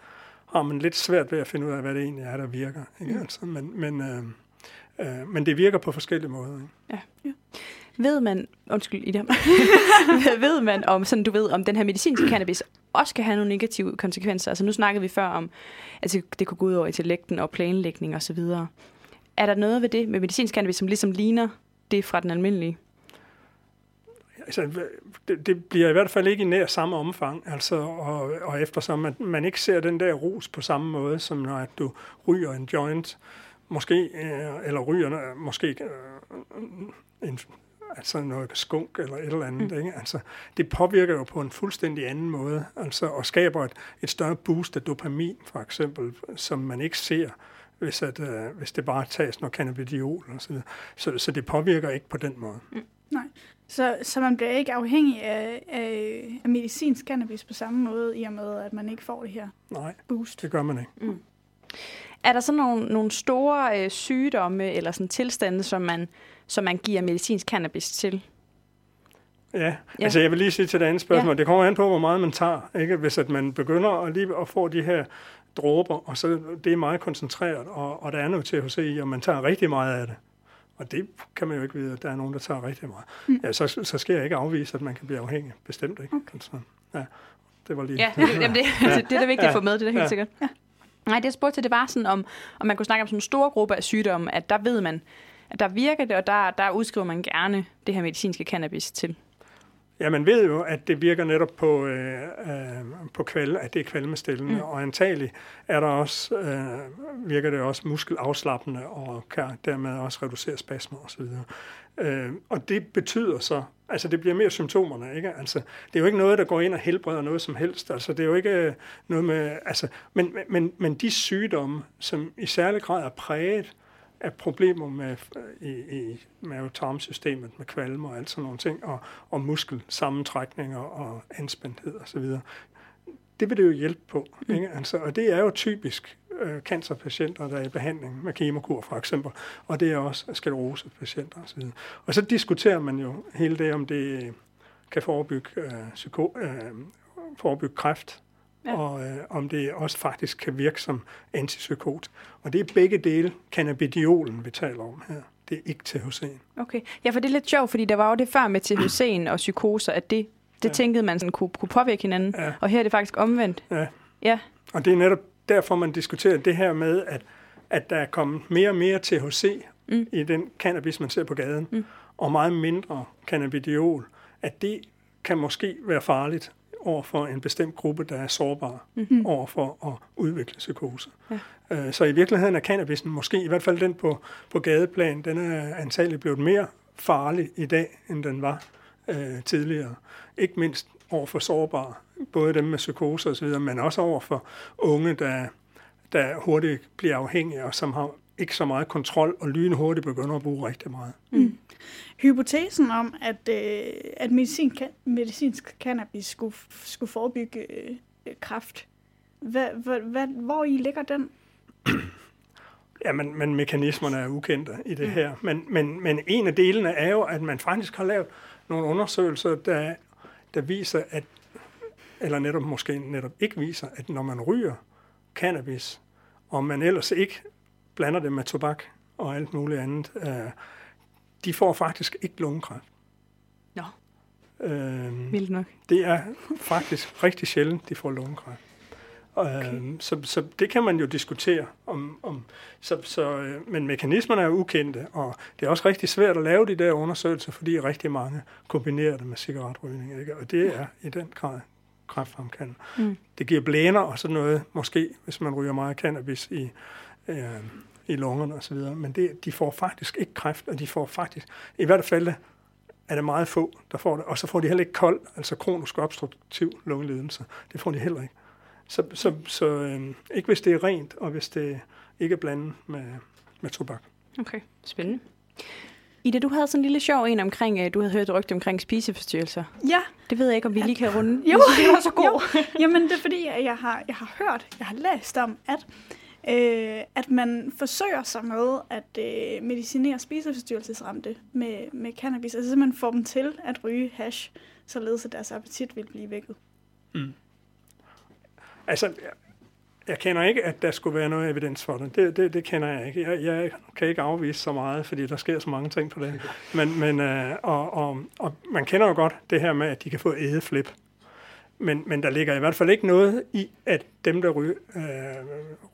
Speaker 4: har man lidt svært ved at finde ud af, hvad det egentlig er, der virker. Ikke? Mm. Altså, men, men, øh, øh, men det virker på forskellige måder. Ikke?
Speaker 2: Ja. ja. Ved man, undskyld Ida, ved man om, sådan du ved, om den her medicinske cannabis også kan have nogle negative konsekvenser? Altså nu snakkede vi før om, at det kunne gå ud over intellekten og planlægning osv. Er der noget ved det med medicinsk cannabis, som ligesom ligner det fra den almindelige?
Speaker 4: Altså, det, det bliver i hvert fald ikke i nær samme omfang, altså, og, og eftersom man, man ikke ser den der rus på samme måde, som når at du ryger en joint, måske, øh, eller ryger måske øh, en, altså noget skunk eller et eller andet. Mm. Ikke? Altså, det påvirker jo på en fuldstændig anden måde, altså, og skaber et, et større boost af dopamin, for eksempel, som man ikke ser, hvis, at, øh, hvis det bare tages noget cannabidiol. Og så, så, så det påvirker ikke på den måde. Mm.
Speaker 3: Nej. Så, så man bliver ikke afhængig af, af, af medicinsk cannabis på samme måde, i og med, at man ikke får det her
Speaker 4: Nej,
Speaker 3: boost?
Speaker 4: det gør man ikke. Mm.
Speaker 2: Er der så nogle, nogle store øh, sygdomme eller sådan tilstande, som man, som man giver medicinsk cannabis til?
Speaker 4: Ja, ja, altså jeg vil lige sige til det andet spørgsmål, ja. det kommer an på, hvor meget man tager. Ikke? Hvis at man begynder at, lige at få de her dråber, og så det er meget koncentreret, og, og der er noget THC i, og man tager rigtig meget af det. Og det kan man jo ikke vide, at der er nogen, der tager rigtig meget. Mm. Ja, så, så skal jeg ikke afvise, at man kan blive afhængig. Bestemt ikke. Okay. Altså, ja, det var lige...
Speaker 2: Ja, det, jamen det, ja. det, er da vigtigt ja. at få med, det er helt ja. sikkert. Ja. Nej, det jeg spurgte til, det var sådan, om, om man kunne snakke om sådan en stor gruppe af sygdomme, at der ved man, at der virker det, og der, der udskriver man gerne det her medicinske cannabis til.
Speaker 4: Ja, man ved jo, at det virker netop på, øh, øh, på kvalme, at det er kvalmestillende, mm. og antageligt er der også, øh, virker det også muskelafslappende, og kan dermed også reducere spasmer osv. Øh, og det betyder så, altså det bliver mere symptomerne, ikke? Altså, det er jo ikke noget, der går ind og helbreder noget som helst, altså det er jo ikke noget med, altså, men, men, men de sygdomme, som i særlig grad er præget af problemer med, i, i mavetarmsystemet, med kvalme og alt sådan nogle ting, og, og muskelsammentrækninger og anspændthed osv. Det vil det jo hjælpe på. Mm. Ikke? Altså, og det er jo typisk øh, cancerpatienter, der er i behandling med kemokur for eksempel, og det er også sklerosepatienter osv. Og så diskuterer man jo hele det, om det kan forebygge, øh, psyko, øh, forebygge kræft, ja. og øh, om det også faktisk kan virke som antipsykot. Og det er begge dele cannabidiolen, vi taler om her. Det er ikke THC'en.
Speaker 2: Okay. Ja, for det er lidt sjovt, fordi der var jo det før med THC'en og psykoser, at det, det ja. tænkede man sådan kunne, kunne påvirke hinanden. Ja. Og her er det faktisk omvendt.
Speaker 4: Ja.
Speaker 2: ja.
Speaker 4: Og det er netop derfor, man diskuterer det her med, at, at der er kommet mere og mere THC mm. i den cannabis, man ser på gaden, mm. og meget mindre cannabidiol, at det kan måske være farligt over for en bestemt gruppe, der er sårbar mm-hmm. over for at udvikle psykose. Ja. Øh, så i virkeligheden er cannabisen måske, i hvert fald den på, på gadeplan, den er antageligt blevet mere farlig i dag, end den var øh, tidligere. Ikke mindst over for sårbare, både dem med psykose osv., men også over for unge, der, der hurtigt bliver afhængige, og som har ikke så meget kontrol, og lynhurtigt begynder at bruge rigtig meget. Mm.
Speaker 3: Hypotesen om, at, øh, at medicin, medicinsk cannabis skulle, skulle forebygge øh, kræft, hvad, hvad, hvad, hvor i ligger den?
Speaker 4: Ja, men, men mekanismerne er ukendte i det her. Men, men, men en af delene er jo, at man faktisk har lavet nogle undersøgelser, der, der viser, at, eller netop måske netop ikke viser, at når man ryger cannabis, og man ellers ikke blander det med tobak og alt muligt andet, øh, de får faktisk ikke lungekræft.
Speaker 2: Nå. Øhm, Vildt nok.
Speaker 4: Det er faktisk rigtig sjældent, de får lungekræft. Okay. Øhm, så, så det kan man jo diskutere om, om så, så, øh, men mekanismerne er ukendte, og det er også rigtig svært at lave de der undersøgelser, fordi rigtig mange kombinerer det med cigaretrygning, ikke? og det er i den grad kræftfremkaldende. Mm. Det giver blæner og sådan noget, måske hvis man ryger meget cannabis i, øh, i lungerne osv., men det, de får faktisk ikke kræft, og de får faktisk, i hvert fald er det meget få, der får det, og så får de heller ikke kold, altså kronisk obstruktiv lungelidelse. Det får de heller ikke. Så, så, så øh, ikke hvis det er rent, og hvis det ikke er blandet med, med tobak.
Speaker 2: Okay, spændende. Ida, du havde sådan en lille sjov en omkring, øh, du havde hørt rygte omkring spiseforstyrrelser.
Speaker 3: Ja.
Speaker 2: Det ved jeg ikke, om vi lige kan runde.
Speaker 3: Jo,
Speaker 2: det var så god.
Speaker 3: jo. Jamen, det er fordi, at jeg har, jeg har hørt, jeg har læst om, at, øh, at man forsøger sig med at øh, medicinere spiseforstyrrelsesramte med, med cannabis. Altså man får dem til at ryge hash, således at deres appetit vil blive vækket.
Speaker 4: Mm. Altså, jeg, jeg kender ikke, at der skulle være noget evidens for det. Det, det, det kender jeg ikke. Jeg, jeg kan ikke afvise så meget, fordi der sker så mange ting på det. Men, men, øh, og, og, og man kender jo godt det her med, at de kan få ædeflip. Men, men der ligger i hvert fald ikke noget i, at dem, der ryger, øh,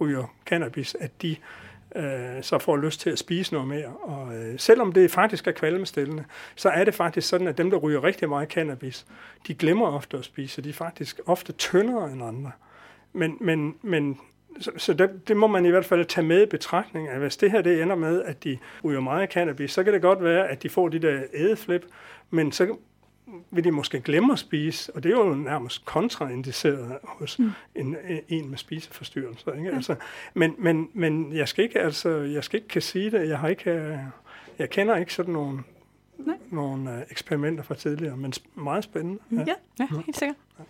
Speaker 4: ryger cannabis, at de øh, så får lyst til at spise noget mere. Og øh, selvom det faktisk er kvalmestillende, så er det faktisk sådan, at dem, der ryger rigtig meget cannabis, de glemmer ofte at spise. De er faktisk ofte tyndere end andre. Men, men, men så, så det, det må man i hvert fald tage med i betragtning, at hvis det her det ender med, at de ryger meget cannabis, så kan det godt være, at de får de der ædeflip, men så vil de måske glemme at spise, og det er jo nærmest kontraindiceret hos mm. en, en med spiseforstyrrelser. Ikke? Ja. Altså, men, men, men jeg skal ikke altså, jeg skal ikke kan sige det. Jeg har ikke, jeg kender ikke sådan nogle, Nej. nogle uh, eksperimenter fra tidligere, men meget spændende.
Speaker 2: Ja, ja, ja helt sikkert. Ja.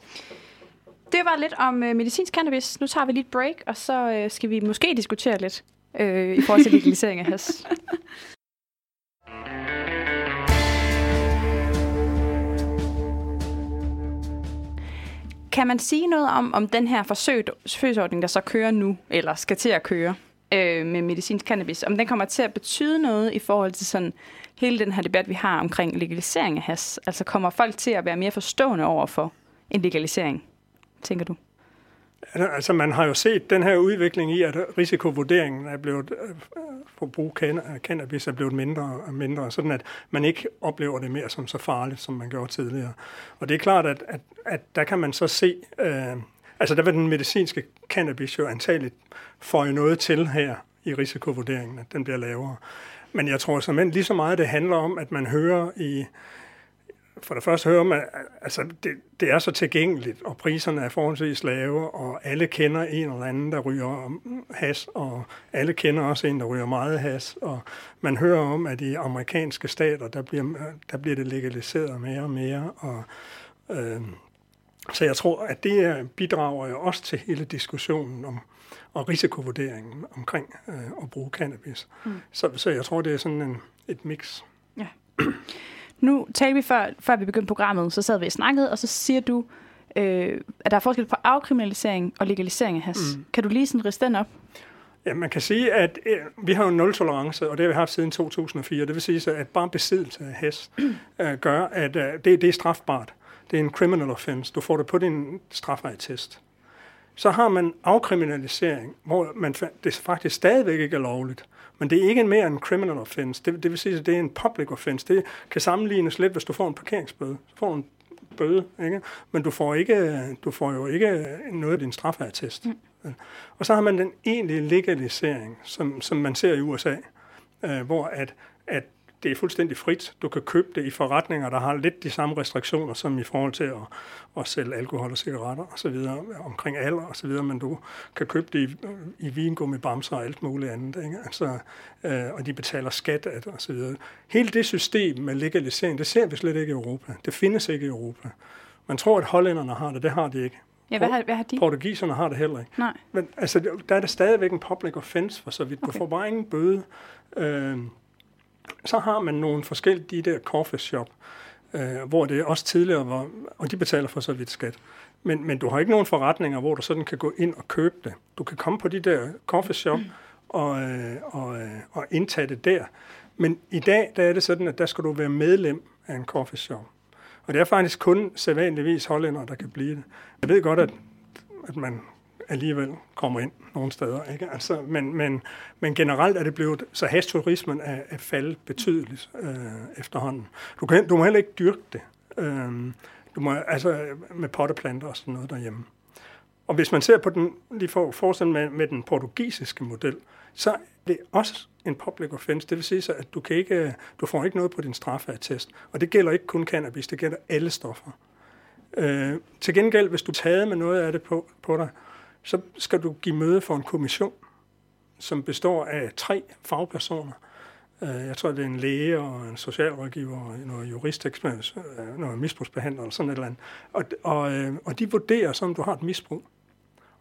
Speaker 2: Det var lidt om uh, medicinsk cannabis. Nu tager vi lige et break, og så uh, skal vi måske diskutere lidt uh, i forhold til legalisering af has. Kan man sige noget om, om den her forsøgsordning, der så kører nu, eller skal til at køre øh, med medicinsk cannabis, om den kommer til at betyde noget i forhold til sådan hele den her debat, vi har omkring legalisering af has? Altså kommer folk til at være mere forstående over for en legalisering, tænker du?
Speaker 4: Altså man har jo set den her udvikling i, at risikovurderingen er blevet, øh, for brug af cannabis er blevet mindre og mindre, sådan at man ikke oplever det mere som så farligt, som man gjorde tidligere. Og det er klart, at, at, at der kan man så se, øh, altså der vil den medicinske cannabis jo antageligt få noget til her i risikovurderingen, at den bliver lavere. Men jeg tror simpelthen lige så meget, det handler om, at man hører i for det første hører man, altså det, det er så tilgængeligt, og priserne er forholdsvis lave, og alle kender en eller anden, der ryger has, og alle kender også en, der ryger meget has, og man hører om, at i amerikanske stater, der bliver, der bliver det legaliseret mere og mere, og øh, så jeg tror, at det bidrager jo også til hele diskussionen om og risikovurderingen omkring øh, at bruge cannabis. Mm. Så, så jeg tror, det er sådan en, et mix. Ja.
Speaker 2: Nu talte vi før, før vi begyndte programmet, så sad vi og snakkede, og så siger du, øh, at der er forskel på afkriminalisering og legalisering af has. Mm. Kan du lige sådan riste den op?
Speaker 4: Ja, man kan sige, at øh, vi har jo nul tolerance, og det har vi haft siden 2004. Det vil sige, at bare besiddelse af has øh, gør, at øh, det, det er strafbart. Det er en criminal offense. Du får det på din straffeattest. Så har man afkriminalisering, hvor man, det faktisk stadigvæk ikke er lovligt. Men det er ikke mere en criminal offense. Det, det vil sige, at det er en public offense. Det kan sammenlignes lidt, hvis du får en parkeringsbøde. Du får en bøde, ikke? men du får, ikke, du får jo ikke noget af din straffeattest. Mm. Og så har man den egentlige legalisering, som, som man ser i USA, øh, hvor at, at det er fuldstændig frit. Du kan købe det i forretninger, der har lidt de samme restriktioner som i forhold til at, at sælge alkohol og cigaretter og så videre, omkring alder og så videre, men du kan købe det i, i vingummi, bamser og alt muligt andet. Ikke? Altså, øh, og de betaler skat af det og så videre. Hele det system med legalisering, det ser vi slet ikke i Europa. Det findes ikke i Europa. Man tror, at hollænderne har det, det har de ikke.
Speaker 2: Ja, hvad har, hvad har de?
Speaker 4: Portugiserne har det heller ikke.
Speaker 2: Nej.
Speaker 4: Men altså, der er det stadigvæk en public offense, for så vidt. Okay. Du får bare ingen bøde. Øh, så har man nogle forskellige de der coffee shop, øh, hvor det også tidligere var, og de betaler for så vidt skat. Men, men du har ikke nogen forretninger, hvor du sådan kan gå ind og købe det. Du kan komme på de der coffee shop og, øh, og, øh, og indtage det der. Men i dag der er det sådan, at der skal du være medlem af en coffee shop. Og det er faktisk kun sædvanligvis hollændere, der kan blive det. Jeg ved godt, at, at man alligevel kommer ind nogle steder. Ikke? Altså, men, men, men generelt er det blevet, så hasturismen er, er faldet betydeligt øh, efterhånden. Du, kan, du må heller ikke dyrke det. Øh, du må, altså med potteplanter og sådan noget derhjemme. Og hvis man ser på den, lige for at forestille med, med den portugisiske model, så er det også en public offense. Det vil sige så, at du, kan ikke, du får ikke noget på din straffeattest. Og det gælder ikke kun cannabis, det gælder alle stoffer. Øh, til gengæld, hvis du tager med noget af det på, på dig, så skal du give møde for en kommission, som består af tre fagpersoner. Øh, jeg tror, det er en læge og en socialrådgiver og noget juristekspert, øh, noget misbrugsbehandler eller sådan et eller andet. Og, og, øh, og de vurderer, som du har et misbrug.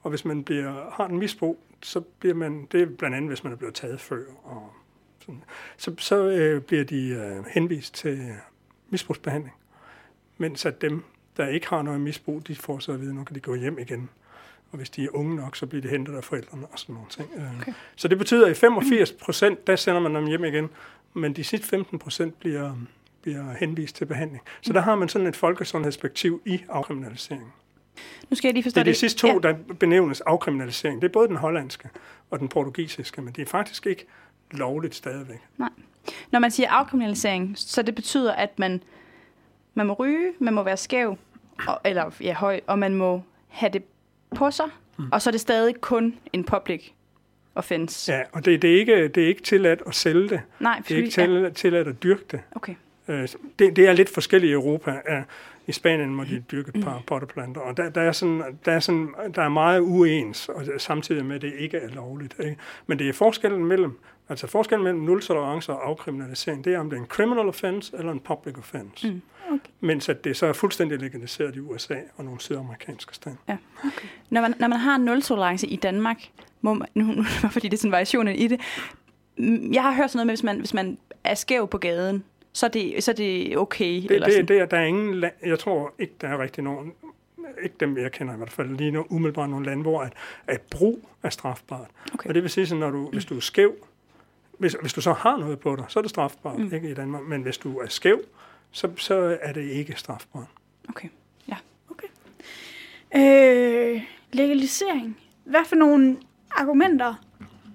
Speaker 4: Og hvis man bliver, har en misbrug, så bliver man, det er blandt andet, hvis man er blevet taget før, og sådan, så, så øh, bliver de øh, henvist til misbrugsbehandling. Mens at dem, der ikke har noget misbrug, de får så at vide, nu kan de gå hjem igen. Og hvis de er unge nok, så bliver de hentet af forældrene og sådan nogle ting. Øh, okay. Så det betyder, at i 85 procent, der sender man dem hjem igen, men de sidste 15 procent bliver, bliver henvist til behandling. Så der har man sådan et folkesundhedsperspektiv i afkriminaliseringen.
Speaker 2: Nu skal jeg lige
Speaker 4: forstå det. Er de sidste to, ja. der benævnes afkriminalisering. Det er både den hollandske og den portugisiske, men det er faktisk ikke lovligt stadigvæk.
Speaker 2: Nej. Når man siger afkriminalisering, så det betyder, at man, man må ryge, man må være skæv, og, eller ja, høj, og man må have det på sig, mm. og så er det stadig kun en public offense.
Speaker 4: Ja, og det, det, er, ikke, det er ikke tilladt at sælge det.
Speaker 2: Nej,
Speaker 4: det er ikke tilladt, ja. tilladt at dyrke det.
Speaker 2: Okay.
Speaker 4: Øh, det, det er lidt forskelligt i Europa. I Spanien må de dyrke et par mm. potteplanter, og der, der, er sådan, der, er sådan, der er meget uens, og samtidig med, at det ikke er lovligt. Ikke? Men det er forskellen mellem, altså forskellen mellem nul-tolerance og afkriminalisering, det er, om det er en criminal offense eller en public offense. Mm. Okay. Mens at det så er fuldstændig legaliseret i USA og nogle sydamerikanske stater. Ja.
Speaker 2: Okay. Når, man, når man har nul-tolerance i Danmark, må man, nu, nu, fordi det er sådan variationen i det, mm, jeg har hørt sådan noget med, hvis man, hvis man er skæv på gaden, så er det, så er det okay?
Speaker 4: Det, eller det, det er, der er ingen, jeg tror ikke, der er rigtig nogen, ikke dem, jeg kender i hvert fald lige nu, umiddelbart nogle lande, hvor at, at brug er strafbart. Okay. Og det vil sige, at når du, hvis du er skæv, hvis, hvis du så har noget på dig, så er det strafbart, mm. ikke i Danmark. Men hvis du er skæv, så, så er det ikke strafbart.
Speaker 2: Okay, ja.
Speaker 3: Okay. Øh, legalisering. Hvad for nogle argumenter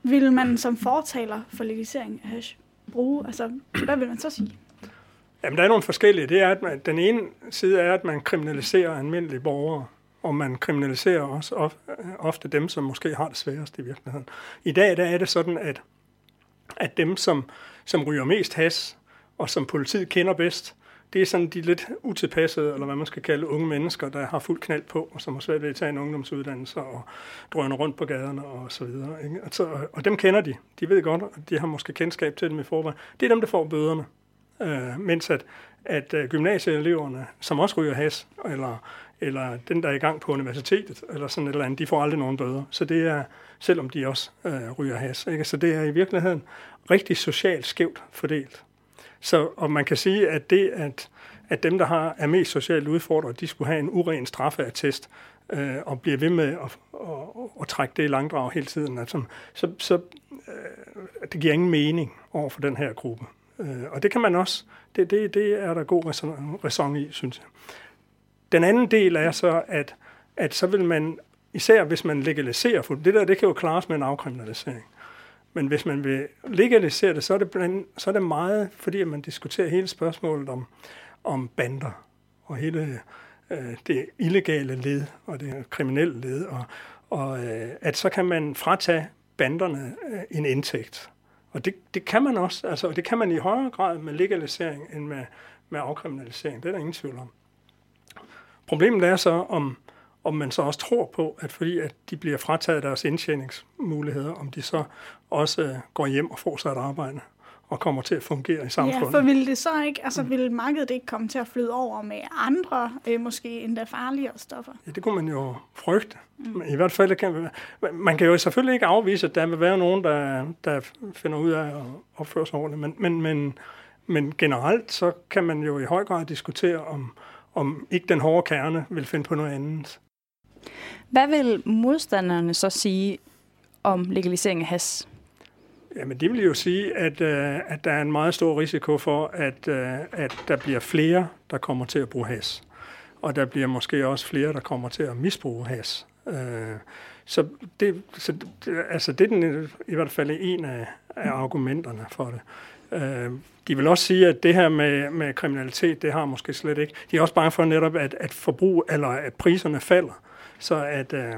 Speaker 3: vil man som fortaler for legalisering af hash bruge? Altså, hvad vil man så sige?
Speaker 4: Jamen, der er nogle forskellige. Det er, at man, den ene side er, at man kriminaliserer almindelige borgere, og man kriminaliserer også øh, ofte dem, som måske har det sværest i virkeligheden. I dag der er det sådan, at, at dem, som, som ryger mest has, og som politiet kender bedst, det er sådan de lidt utilpassede, eller hvad man skal kalde unge mennesker, der har fuld knald på, og som har svært ved at tage en ungdomsuddannelse og drøner rundt på gaderne og så videre. Ikke? Altså, og dem kender de. De ved godt, og de har måske kendskab til dem i forvejen. Det er dem, der får bøderne. Øh, mens at, at øh, gymnasieeleverne, som også ryger has, eller, eller den, der er i gang på universitetet, eller sådan et eller andet, de får aldrig nogen bøder. Så det er, selvom de også øh, ryger has. Ikke? Så det er i virkeligheden rigtig socialt skævt fordelt. Så, og man kan sige, at det, at, at dem, der har, er mest socialt udfordret, de skulle have en uren straffeattest, øh, og bliver ved med at, at, at, at trække det i langdrag hele tiden, altså, så, så øh, det giver ingen mening over for den her gruppe. Øh, og det kan man også, det, det, det er der god ræson i, synes jeg. Den anden del er så, at, at så vil man, især hvis man legaliserer, for det der, det kan jo klares med en afkriminalisering. Men hvis man vil legalisere det, så er det, blandt, så er det meget, fordi man diskuterer hele spørgsmålet om, om bander og hele øh, det illegale led og det kriminelle led, og, og øh, at så kan man fratage banderne øh, en indtægt. Og det, det kan man også, altså, og det kan man i højere grad med legalisering end med, med afkriminalisering. Det er der ingen tvivl om. Problemet er så, om, om man så også tror på, at fordi at de bliver frataget deres indtjeningsmuligheder, om de så også øh, går hjem og får sig et arbejde og kommer til at fungere i samfundet.
Speaker 3: Ja, for vil det så ikke, altså mm. vil markedet ikke komme til at flyde over med andre, øh, måske endda farligere stoffer?
Speaker 4: Ja, det kunne man jo frygte. Mm. I hvert fald kan man kan jo selvfølgelig ikke afvise, at der vil være nogen, der, der finder ud af at opføre sig ordentligt, men, men, men, men generelt så kan man jo i høj grad diskutere, om, om ikke den hårde kerne vil finde på noget andet.
Speaker 2: Hvad vil modstanderne så sige om legalisering af has?
Speaker 4: Jamen, det vil jo sige, at, uh, at der er en meget stor risiko for, at, uh, at der bliver flere, der kommer til at bruge has. Og der bliver måske også flere, der kommer til at misbruge has. Uh, øh, så det, så det, altså det er den, i hvert fald en af, af argumenterne for det. Uh, de vil også sige, at det her med, med kriminalitet, det har måske slet ikke. De er også bange for netop, at, at forbrug eller at priserne falder Så at, øh,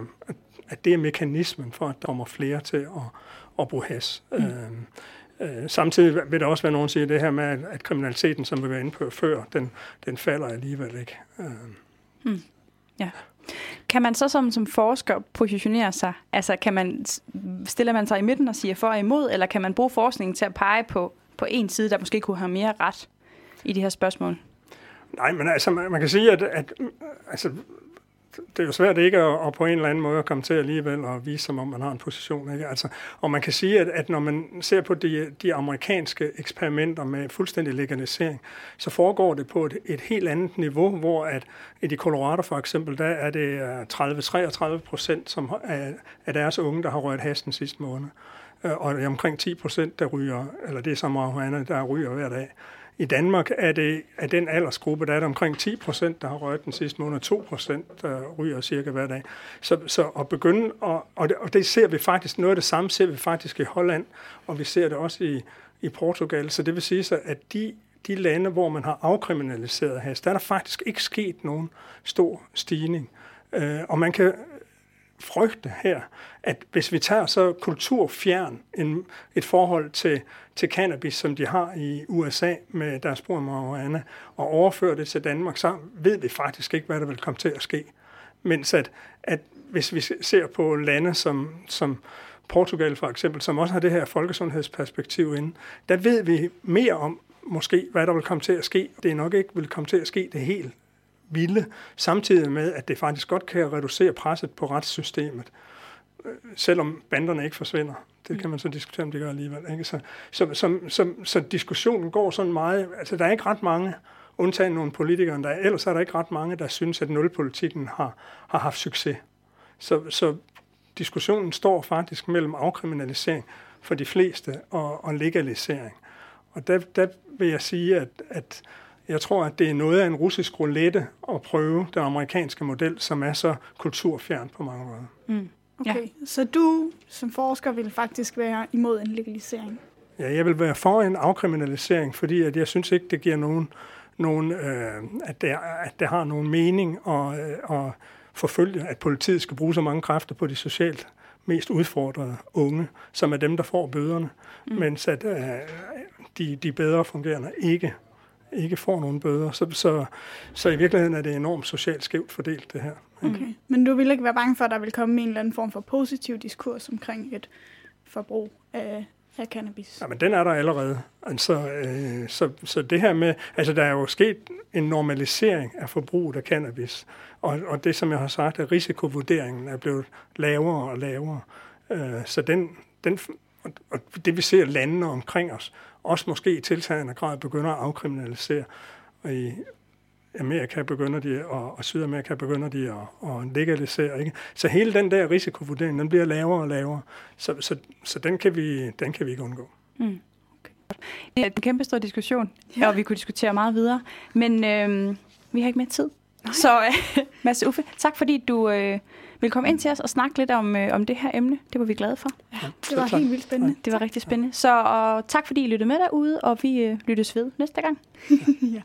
Speaker 4: at det er mekanismen for, at der kommer flere til at, at bruge has. Mm. Øh, øh, samtidig vil der også være nogen, der siger det her med, at kriminaliteten, som vi var inde på før, den, den falder alligevel ikke. Øh.
Speaker 2: Mm. Ja. Kan man så som, som forsker positionere sig? Altså, kan man, stiller man sig i midten og siger for og imod, eller kan man bruge forskningen til at pege på, på en side, der måske kunne have mere ret i de her spørgsmål?
Speaker 4: Nej, men altså, man, man kan sige, at, at altså, det er jo svært ikke at, at på en eller anden måde at komme til alligevel og vise, som om man har en position. Ikke? Altså, og man kan sige, at, at når man ser på de, de amerikanske eksperimenter med fuldstændig legalisering, så foregår det på et, et helt andet niveau, hvor at i Colorado for eksempel, der er det øh, 30-33 procent som af, af deres unge, der har rørt hasten sidste måned. Øh, og det er omkring 10 procent, der ryger, eller det er så meget, der ryger hver dag. I Danmark er det af den aldersgruppe, der er det omkring 10 procent, der har røget den sidste måned, 2 procent, der ryger cirka hver dag. Så, så at begynde, og, og, det, og det ser vi faktisk, noget af det samme ser vi faktisk i Holland, og vi ser det også i, i Portugal. Så det vil sige så, at de, de lande, hvor man har afkriminaliseret has, der er der faktisk ikke sket nogen stor stigning. Øh, og man kan frygte her, at hvis vi tager så kulturfjern en, et forhold til, til cannabis, som de har i USA med deres brug af og overfører det til Danmark, så ved vi faktisk ikke, hvad der vil komme til at ske. Mens at, at hvis vi ser på lande som, som Portugal for eksempel, som også har det her folkesundhedsperspektiv inde, der ved vi mere om måske, hvad der vil komme til at ske. Det er nok ikke vil komme til at ske det helt ville, samtidig med, at det faktisk godt kan reducere presset på retssystemet, øh, selvom banderne ikke forsvinder. Det kan man så diskutere, om det gør alligevel. Ikke? Så, så, så, så, så diskussionen går sådan meget... Altså, der er ikke ret mange, undtagen nogle politikere, der ellers er der ikke ret mange, der synes, at nulpolitikken har, har haft succes. Så, så diskussionen står faktisk mellem afkriminalisering for de fleste og, og legalisering. Og der, der vil jeg sige, at, at jeg tror, at det er noget af en russisk roulette at prøve den amerikanske model, som er så kulturfjern på mange måder.
Speaker 3: Mm. Okay, ja. så du som forsker vil faktisk være imod en legalisering?
Speaker 4: Ja, jeg vil være for en afkriminalisering, fordi at jeg synes ikke, det giver nogen, nogen øh, at, det, at det har nogen mening at, øh, at forfølge, at politiet skal bruge så mange kræfter på de socialt mest udfordrede unge, som er dem, der får bøderne, mm. mens at øh, de, de bedre fungerende ikke ikke får nogen bøder. Så, så, så i virkeligheden er det enormt socialt skævt fordelt, det her.
Speaker 3: Okay. Men du vil ikke være bange for, at der vil komme en eller anden form for positiv diskurs omkring et forbrug af, af cannabis?
Speaker 4: Ja, men den er der allerede. Altså, øh, så, så det her med, altså der er jo sket en normalisering af forbruget af cannabis, og, og det, som jeg har sagt, at risikovurderingen er blevet lavere og lavere. Øh, så den, den, og det vi ser landene omkring os, også måske i tiltagende grad begynder at afkriminalisere. Og i Amerika begynder de, og, og Sydamerika begynder de at, at legalisere. Ikke? Så hele den der risikovurdering, den bliver lavere og lavere. Så, så, så den, kan vi, den kan vi ikke undgå. Mm.
Speaker 2: Det er en kæmpe stor diskussion, ja. og vi kunne diskutere meget videre. Men øh, vi har ikke mere tid. Nej. Så øh, Mads Uffe, tak fordi du øh, vil komme ind til os og snakke lidt om, øh, om det her emne. Det var vi glade for.
Speaker 3: Ja, det var helt vildt spændende.
Speaker 2: Det var rigtig spændende. Så og tak fordi I lyttede med derude, og vi øh, lyttes ved næste gang. ja.